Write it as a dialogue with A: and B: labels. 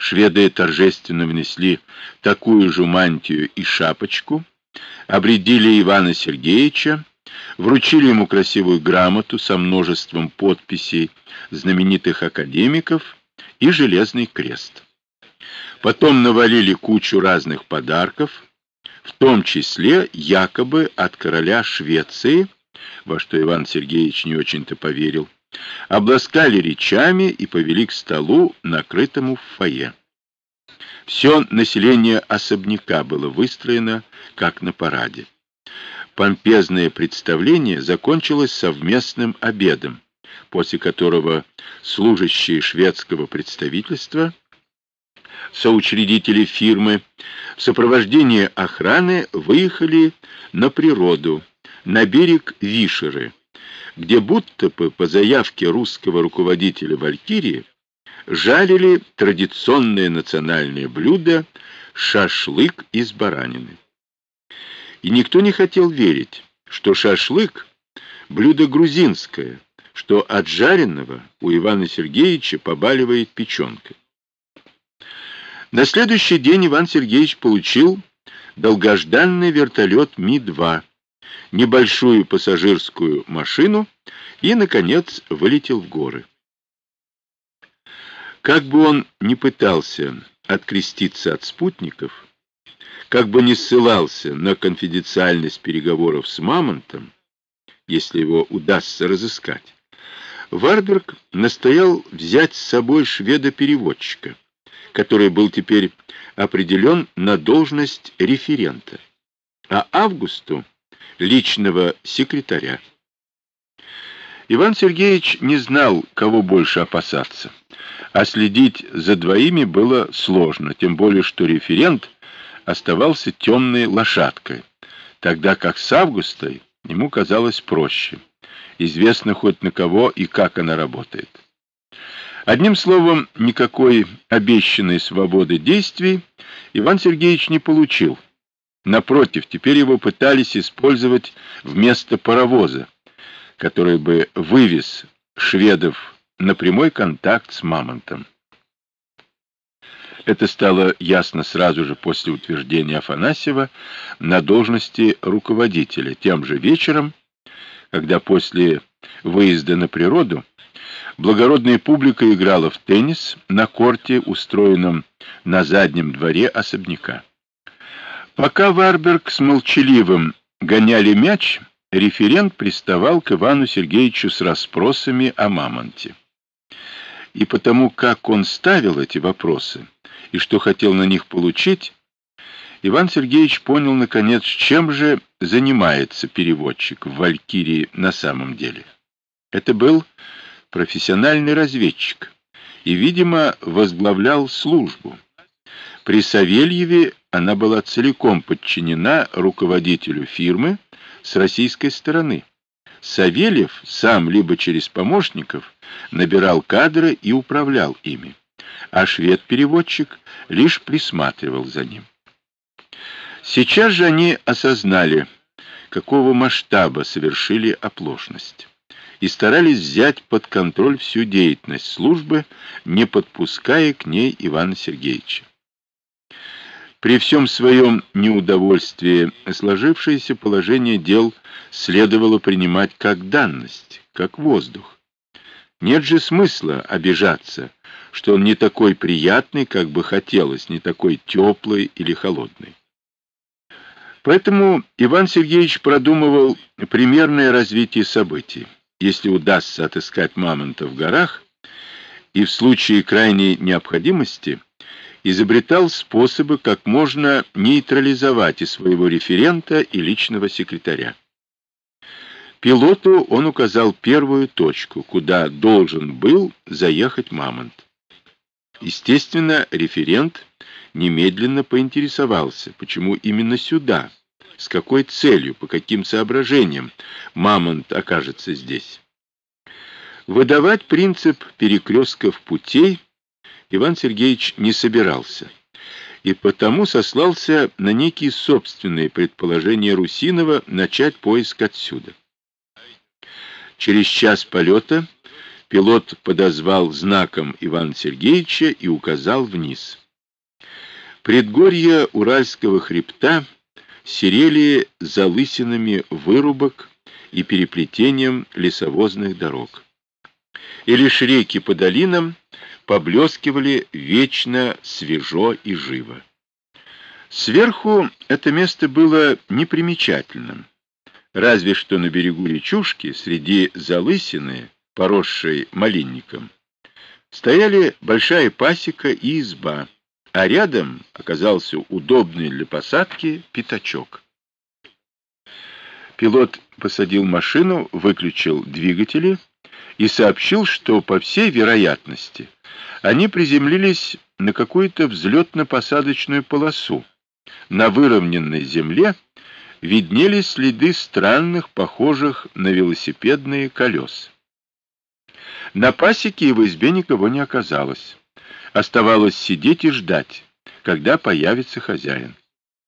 A: Шведы торжественно внесли такую же мантию и шапочку, обредили Ивана Сергеевича, вручили ему красивую грамоту со множеством подписей знаменитых академиков и железный крест. Потом навалили кучу разных подарков, в том числе якобы от короля Швеции, во что Иван Сергеевич не очень-то поверил, обласкали речами и повели к столу, накрытому в фойе. Все население особняка было выстроено, как на параде. Помпезное представление закончилось совместным обедом, после которого служащие шведского представительства, соучредители фирмы, в сопровождении охраны выехали на природу, на берег Вишеры, где будто бы по заявке русского руководителя Валькирии жарили традиционное национальное блюдо шашлык из баранины. И никто не хотел верить, что шашлык — блюдо грузинское, что от жареного у Ивана Сергеевича побаливает печенка. На следующий день Иван Сергеевич получил долгожданный вертолет Ми-2, небольшую пассажирскую машину и, наконец, вылетел в горы. Как бы он ни пытался откреститься от спутников, как бы ни ссылался на конфиденциальность переговоров с Мамонтом, если его удастся разыскать, Варберг настоял взять с собой шведа-переводчика, который был теперь определен на должность референта, а Августу — личного секретаря. Иван Сергеевич не знал, кого больше опасаться, а следить за двоими было сложно, тем более что референт оставался темной лошадкой, тогда как с Августой ему казалось проще. Известно хоть на кого и как она работает. Одним словом, никакой обещанной свободы действий Иван Сергеевич не получил. Напротив, теперь его пытались использовать вместо паровоза, который бы вывез шведов на прямой контакт с Мамонтом. Это стало ясно сразу же после утверждения Афанасьева на должности руководителя. Тем же вечером, когда после выезда на природу благородная публика играла в теннис на корте, устроенном на заднем дворе особняка. Пока Варберг с молчаливым гоняли мяч, референт приставал к Ивану Сергеевичу с расспросами о мамонте. И потому, как он ставил эти вопросы и что хотел на них получить, Иван Сергеевич понял, наконец, чем же занимается переводчик в «Валькирии» на самом деле. Это был профессиональный разведчик и, видимо, возглавлял службу. При Савельеве она была целиком подчинена руководителю фирмы, с российской стороны. Савельев сам либо через помощников набирал кадры и управлял ими, а швед-переводчик лишь присматривал за ним. Сейчас же они осознали, какого масштаба совершили оплошность, и старались взять под контроль всю деятельность службы, не подпуская к ней Ивана Сергеевича. При всем своем неудовольствии сложившееся положение дел следовало принимать как данность, как воздух. Нет же смысла обижаться, что он не такой приятный, как бы хотелось, не такой теплый или холодный. Поэтому Иван Сергеевич продумывал примерное развитие событий. Если удастся отыскать мамонта в горах, и в случае крайней необходимости – изобретал способы, как можно нейтрализовать и своего референта, и личного секретаря. Пилоту он указал первую точку, куда должен был заехать Мамонт. Естественно, референт немедленно поинтересовался, почему именно сюда, с какой целью, по каким соображениям Мамонт окажется здесь. Выдавать принцип перекрестков путей Иван Сергеевич не собирался, и потому сослался на некие собственные предположения Русинова начать поиск отсюда. Через час полета Пилот подозвал знаком Ивана Сергеевича и указал вниз. Предгорье Уральского хребта серели залысинами вырубок и переплетением лесовозных дорог. И лишь реки по долинам поблескивали вечно свежо и живо. Сверху это место было непримечательным, разве что на берегу речушки, среди залысины, поросшей малинником, стояли большая пасека и изба, а рядом оказался удобный для посадки пятачок. Пилот посадил машину, выключил двигатели и сообщил, что, по всей вероятности, они приземлились на какую-то взлетно-посадочную полосу. На выровненной земле виднелись следы странных, похожих на велосипедные колес. На пасеке и в избе никого не оказалось. Оставалось сидеть и ждать, когда появится хозяин.